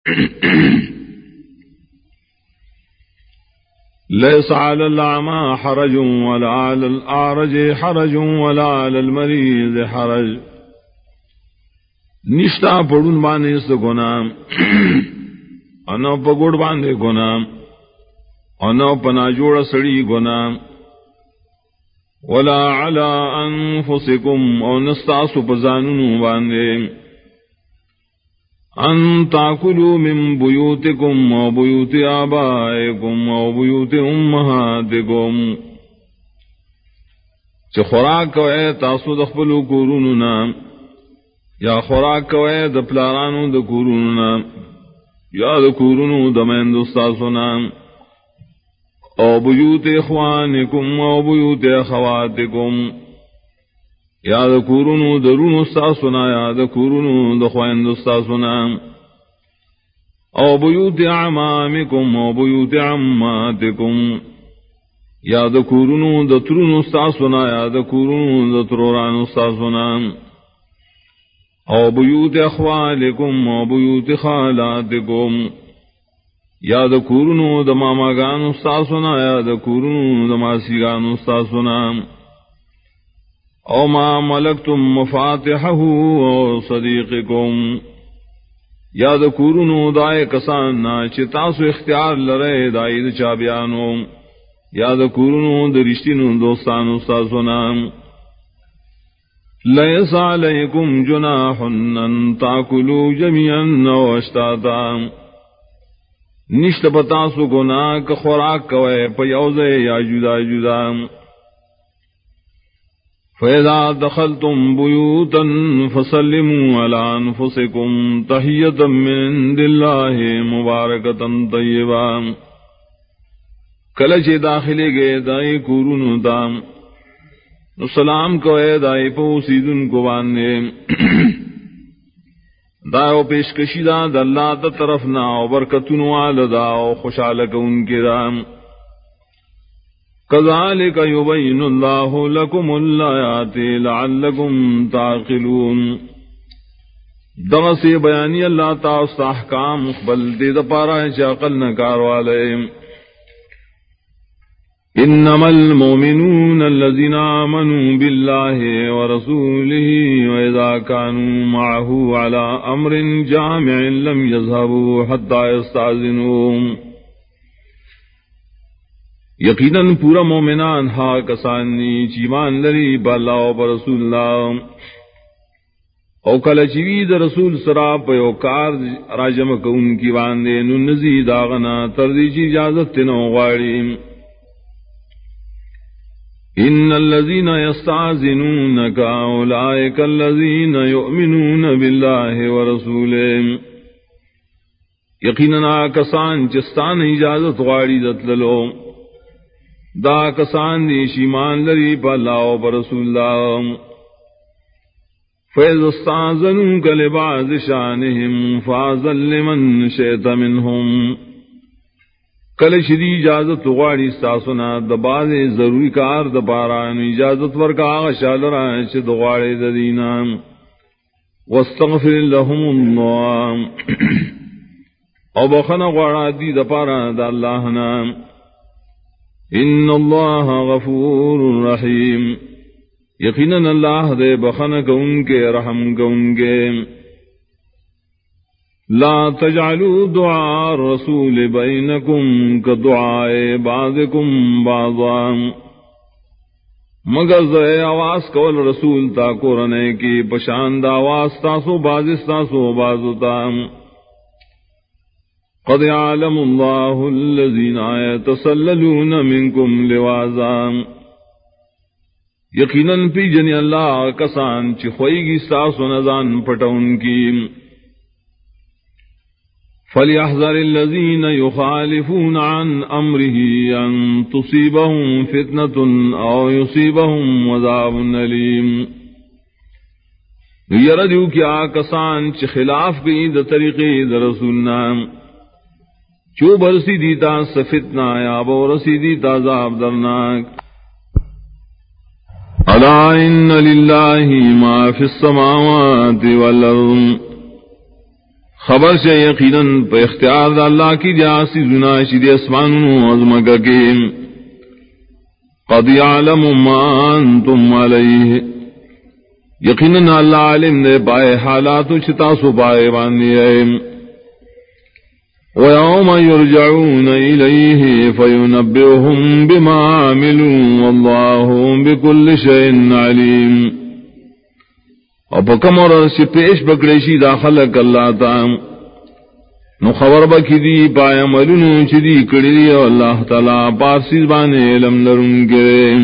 ليس على الأعمى حرج ولا على الأعرج حرج ولا على المريض حرج. نشتا پڑھن بانے اس گنام انا پگوڑ باندے گنام انا پنا جوڑ سڑی گنام ولا على انفسكم او نستاس پزانونو باندے. ان تاکلوا من بيوتكم وبيوت آبائكم وبيوت امهاتكم چه خوراک کوئے تاسو دخبلو کورونو یا خوراک کوئے د پلارانو یا د کورونو د او بیوت اخوانکم او بیوت اخواتکم. یا د کورونو، درونو استاسونا، یا د کورونو، د خویند استاسونا. او بیوت عمامکم او بیوت عماتکم. یا د کورونو، د ترونو استاسونا، یا د کورونو، د تروران استاسونا. او بیوت اخوالکم او بیوت خالاتکم. یا د کورونو، د ماماگان استاسونا، یا د کورونو، د ماسیگان استاسونا. او ما ملکتم مفاتحه او صدیقکم. یاد کورونو دائے کسان نا چتاسو اختیار لرے دائی چابیانو. یاد کورونو درشتینو دوستانو ساسونا لیس علیکم جناح ان تاکلو جميعا او اشتاتا. نشت پتاسو گناہ خوراک کوئے، پیوزے یا جدا جدا. فَإِذَا دَخَلْتُمْ بُيُوتًا فَسَلِّمُوا عَلَىٰ أَنفُسِكُمْ تَحِيَّةً مِّنْ عِندِ اللَّهِ مُبَارَكَةً طَيِّبًا کلچ داخلے گئے، دائی کورن دام سلام کو اے دائی پو سیدن کو باندے داو پیشکشی دا دلہ دا طرف نا برکتن والدا خوشالک ان کے دام كذلك يبين الله لكم الآيات لعلكم تعقلون. دغسی بیانی اللہ تعالی احکام بل دے دپارا شاقل نکار والے. انما المؤمنون الذين آمنوا بالله ورسوله وإذا كانوا معه على أمر جامع لم يذهبوا حتى يستعزنوهم یقیناً پورا مومنان ہا کسانی چیمان لری بالا و برسول اللہ او کل چوی دا رسول سرا پیو کار راجم کون کی باندے ننزی داغنا تردی چی اجازت تنو غاڑی ان الذين يستعزنونك اولئك الذين يؤمنون بالله ورسوله یقینا کسان چستان اجازت غاڑی دتللو دا کسان دی شیمان لری پا اللہ و برسول اللہ فیض استازنو کل بعض شانہم فازل لمن شیط منہم. کل شدی اجازت غاڑی استاسونا دباز ضروری کار دباران اجازت ورکا آغا شالران چه دغاڑی ددینا واستغفر لهم اللہ او بخنا غاڑا دی دپارا دا اللہ نام ان اللہ غفور رحیم. یقیناً اللہ دے بخن کو ان کے رحم کو ان کے لا تجعلوا دعاء الرسول بینکم کدعاء بعضکم بعضا. مگر زے آواز کول رسول تا قرنے کی، پشاند آواز تاسو بازستاسو بازتام قد يعلم الله الذين يتسللون منكم لوازا یقیناً پی جنی اللہ کسان چی خوئی گی ساس و نزان پٹون کی. فلیحذر الذین یخالفون عن امره ان تصیبهم فتنة او یصیبهم وذاب نلیم یردیو کیا کسان چی خلاف گئی دا طریقی دا رسول نام چو برسی دیتا سفتنا یا بورسی دیتا زاب درناک۔ الا ان للہ ما فی السماوات والارض۔ خبر سے یقیناً پہ اختیار دا اللہ کی جاسی زنا شد اسمان عظم کے۔ قد یعلم ما انتم علیہ۔ یقیناً اللہ علم دے پائے حالات چتا سو پائے باندھی ويوم يرجعون إليه فينبئهم بما عملوا والله بكل شيء عليم. اور پکم اور سے پیش بکڑیشی داخل اللہ تام نو خبر بکی دی پایا ملنو چی دی کڑی دی اللہ تعالی پارسی بانے علم لرن گرے